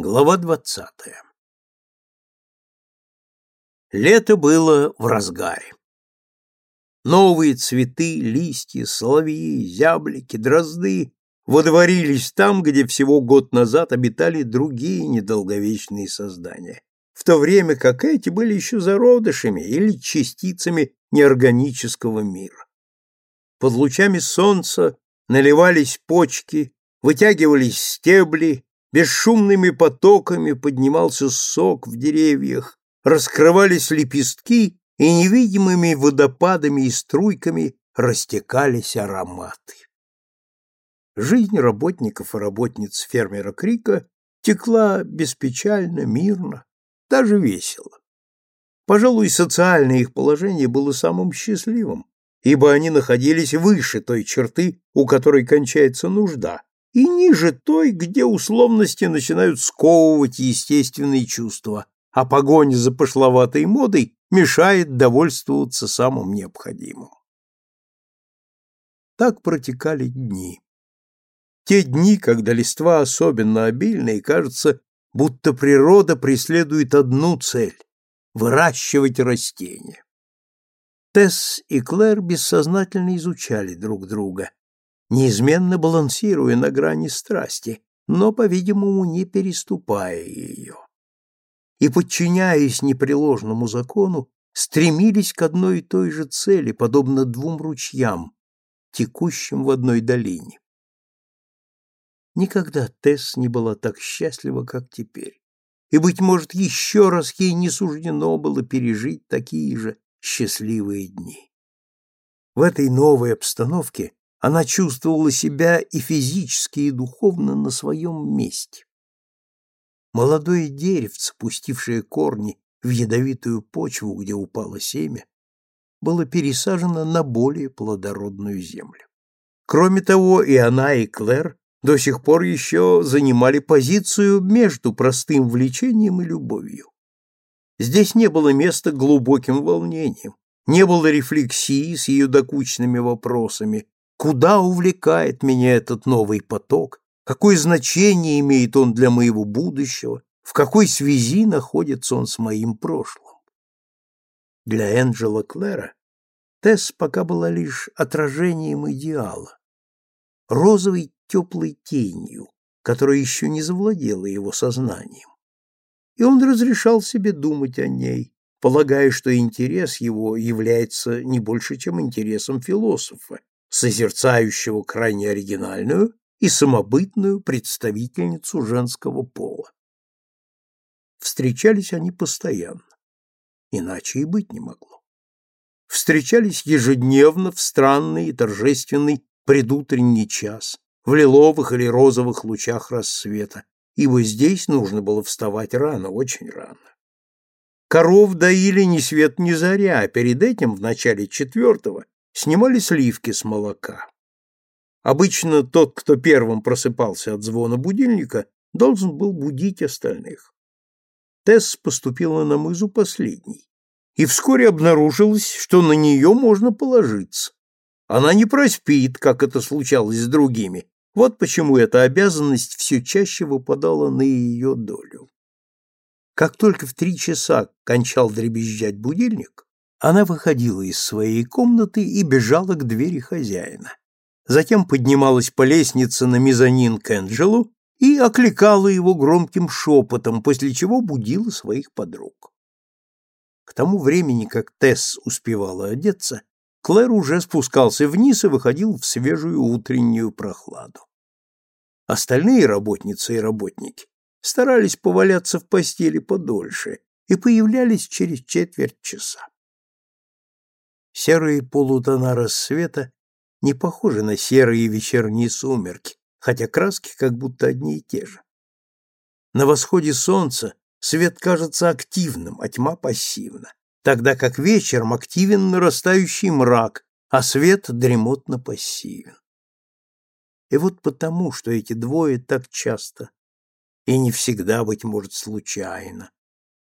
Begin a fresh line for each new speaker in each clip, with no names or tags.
Глава двадцатая Лето было в разгаре. Новые цветы, листья, соловьи, зяблики, дрозды водворились там, где всего год назад обитали другие недолговечные создания, в то время как эти были еще зародышами или частицами неорганического мира. Под лучами солнца наливались почки, вытягивались стебли, бесшумными потоками поднимался сок в деревьях, раскрывались лепестки и невидимыми водопадами и струйками растекались ароматы. Жизнь работников и работниц фермера Крика текла беспечально, мирно, даже весело. Пожалуй, социальное их положение было самым счастливым, ибо они находились выше той черты, у которой кончается нужда, и ниже той, где условности начинают сковывать естественные чувства, а погоня за пошловатой модой мешает довольствоваться самым необходимым. Так протекали дни. Те дни, когда листва особенно обильна, и кажется, будто природа преследует одну цель – выращивать растения. Тесс и Клэр бессознательно изучали друг друга, неизменно балансируя на грани страсти, но, по-видимому, не переступая ее. И, подчиняясь непреложному закону, стремились к одной и той же цели, подобно двум ручьям, текущим в одной долине. Никогда Тесс не была так счастлива, как теперь, и, быть может, еще раз ей не суждено было пережить такие же счастливые дни. В этой новой обстановке она чувствовала себя и физически, и духовно на своем месте. Молодое деревце, пустившее корни в ядовитую почву, где упало семя, было пересажено на более плодородную землю. Кроме того, и она, и Клэр до сих пор еще занимали позицию между простым влечением и любовью. Здесь не было места глубоким волнениям, не было рефлексии с ее докучными вопросами, Куда увлекает меня этот новый поток? Какое значение имеет он для моего будущего? В какой связи находится он с моим прошлым? Для Энджела Клэра Тесс пока была лишь отражением идеала, розовой теплой тенью, которая еще не завладела его сознанием. И он разрешал себе думать о ней, полагая, что интерес его является не больше, чем интересом философа, созерцающего крайне оригинальную и самобытную представительницу женского пола. Встречались они постоянно, иначе и быть не могло. Встречались ежедневно в странный и торжественный предутренний час, в лиловых или розовых лучах рассвета, ибо здесь нужно было вставать рано, очень рано. Коров доили ни свет ни заря, а перед этим, в начале четвертого, снимали сливки с молока. Обычно тот, кто первым просыпался от звона будильника, должен был будить остальных. Тесс поступила на мызу последней, и вскоре обнаружилось, что на нее можно положиться. Она не проспит, как это случалось с другими. Вот почему эта обязанность все чаще выпадала на ее долю. Как только в три часа кончал дребезжать будильник, она выходила из своей комнаты и бежала к двери хозяина. Затем поднималась по лестнице на мезонин к Энджелу и окликала его громким шепотом, после чего будила своих подруг. К тому времени, как Тесс успевала одеться, Клэр уже спускался вниз и выходил в свежую утреннюю прохладу. Остальные работницы и работники старались поваляться в постели подольше и появлялись через четверть часа. Серые полутона рассвета не похожи на серые вечерние сумерки, хотя краски как будто одни и те же. На восходе солнца свет кажется активным, а тьма пассивна, тогда как вечером активен нарастающий мрак, а свет дремотно пассивен. И вот потому, что эти двое так часто, и не всегда, быть может, случайно,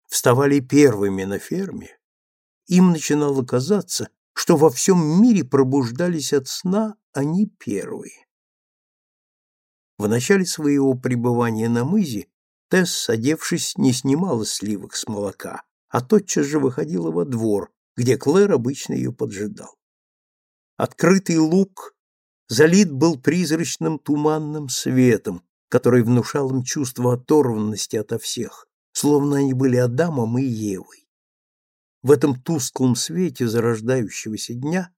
вставали первыми на ферме, им начинало казаться, что во всем мире пробуждались от сна они первые. В начале своего пребывания на мызе Тесс, одевшись, не снимала сливок с молока, а тотчас же выходила во двор, где Клэр обычно ее поджидал. Открытый луг залит был призрачным туманным светом, который внушал им чувство оторванности ото всех, словно они были Адамом и Евой. В этом тусклом свете зарождающегося дня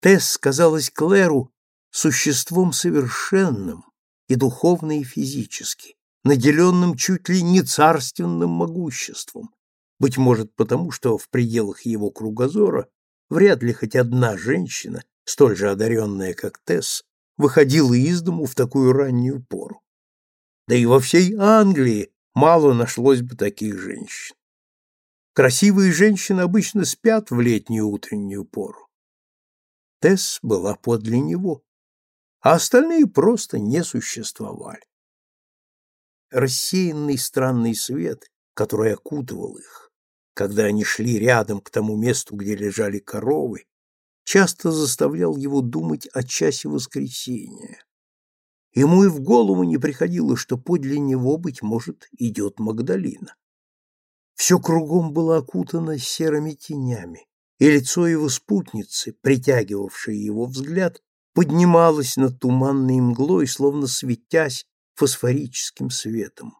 Тесс казалась Клэру существом совершенным и духовно, и физически, наделенным чуть ли не царственным могуществом, быть может потому, что в пределах его кругозора вряд ли хоть одна женщина, столь же одаренная, как Тесс, выходила из дому в такую раннюю пору. Да и во всей Англии мало нашлось бы таких женщин. Красивые женщины обычно спят в летнюю утреннюю пору. Тесс была подле него, а остальные просто не существовали. Рассеянный странный свет, который окутывал их, когда они шли рядом к тому месту, где лежали коровы, часто заставлял его думать о часе воскресения. Ему и в голову не приходило, что подле него, быть может, идет Магдалина. Все кругом было окутано серыми тенями, и лицо его спутницы, притягивавшее его взгляд, поднималось над туманной мглой, словно светясь фосфорическим светом.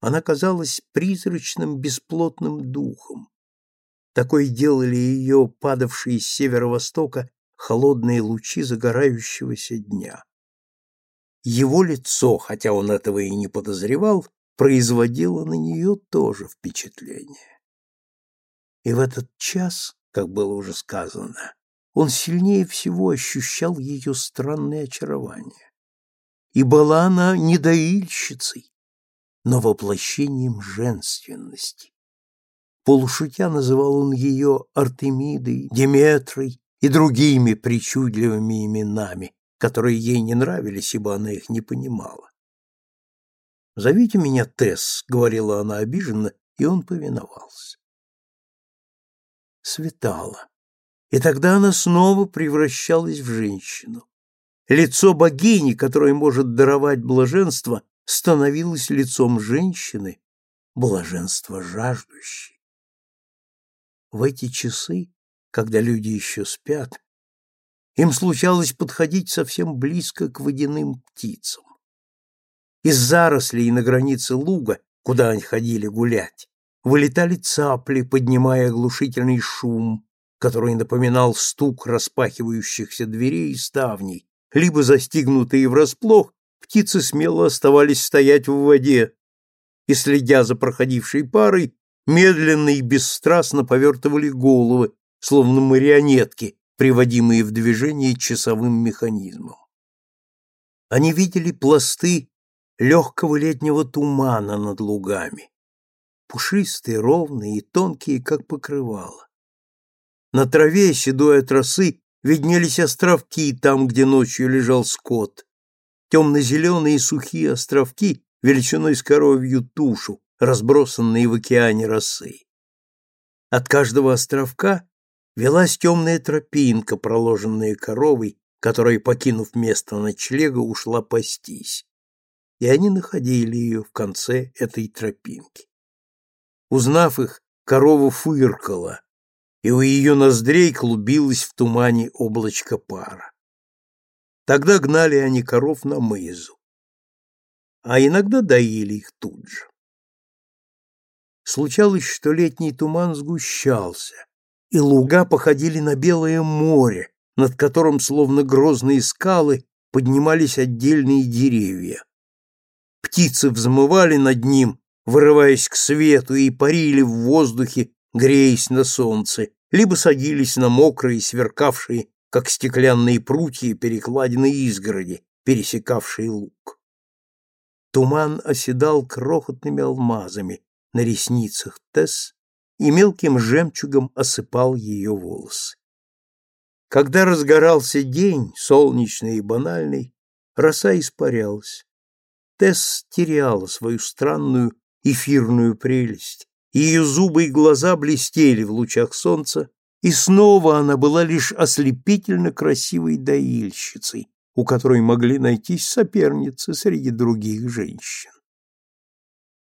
Она казалась призрачным бесплотным духом. Такой делали ее падавшие с северо-востока холодные лучи загорающегося дня. Его лицо, хотя он этого и не подозревал, производило на нее тоже впечатление. И в этот час, как было уже сказано, он сильнее всего ощущал ее странное очарование. И была она не доильщицей, но воплощением женственности. Полушутя называл он ее Артемидой, Деметрой и другими причудливыми именами, которые ей не нравились, ибо она их не понимала. «Зовите меня Тесс», — говорила она обиженно, и он повиновался. Светало и тогда она снова превращалась в женщину. Лицо богини, которая может даровать блаженство, становилось лицом женщины, блаженство жаждущей. В эти часы, когда люди еще спят, им случалось подходить совсем близко к водяным птицам. Из зарослей на границе луга, куда они ходили гулять, вылетали цапли, поднимая оглушительный шум, который напоминал стук распахивающихся дверей и ставней, либо застигнутые врасплох, птицы смело оставались стоять в воде и, следя за проходившей парой, медленно и бесстрастно повертывали головы, словно марионетки, приводимые в движение часовым механизмом. Они видели пласты легкого летнего тумана над лугами, пушистые, ровные и тонкие, как покрывало. На траве, седой от росы, виднелись островки там, где ночью лежал скот. Темно-зеленые сухие островки величиной с коровью тушу, разбросанные в океане росы. От каждого островка велась темная тропинка, проложенная коровой, которая, покинув место ночлега, ушла пастись. И они находили ее в конце этой тропинки. Узнав их, корова фыркала, и у ее ноздрей клубилось в тумане облачко пара. Тогда гнали они коров на мызу, а иногда доили их тут же. Случалось, что летний туман сгущался, и луга походили на белое море, над которым, словно грозные скалы, поднимались отдельные деревья. Птицы взмывали над ним, вырываясь к свету, и парили в воздухе, греясь на солнце, либо садились на мокрые, сверкавшие, как стеклянные прутья, перекладины изгороди, пересекавшие луг. Туман оседал крохотными алмазами на ресницах Тесс и мелким жемчугом осыпал ее волосы. Когда разгорался день, солнечный и банальный, роса испарялась. Тесс теряла свою странную эфирную прелесть, ее зубы и глаза блестели в лучах солнца, и снова она была лишь ослепительно красивой доильщицей, у которой могли найтись соперницы среди других женщин.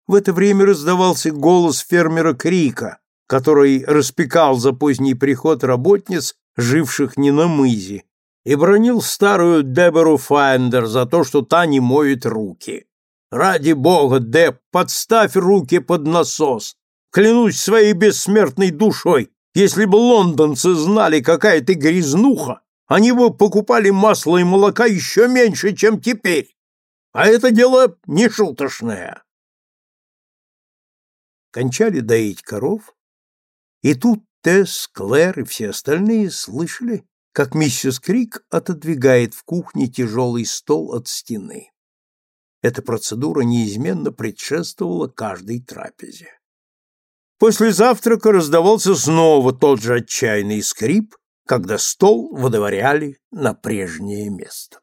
В это время раздавался голос фермера Крика, который распекал за поздний приход работниц, живших не на мызе, и бронил старую Дебору Файндер за то, что та не моет руки. «Ради бога, Деб, подставь руки под насос! Клянусь своей бессмертной душой, если бы лондонцы знали, какая ты грязнуха, они бы покупали масло и молока еще меньше, чем теперь. А это дело не шуточное. Кончали доить коров, и тут Тесс, Клэр и все остальные слышали, как миссис Крик отодвигает в кухне тяжелый стол от стены. Эта процедура неизменно предшествовала каждой трапезе. После завтрака раздавался снова тот же отчаянный скрип, когда стол водоворяли на прежнее место.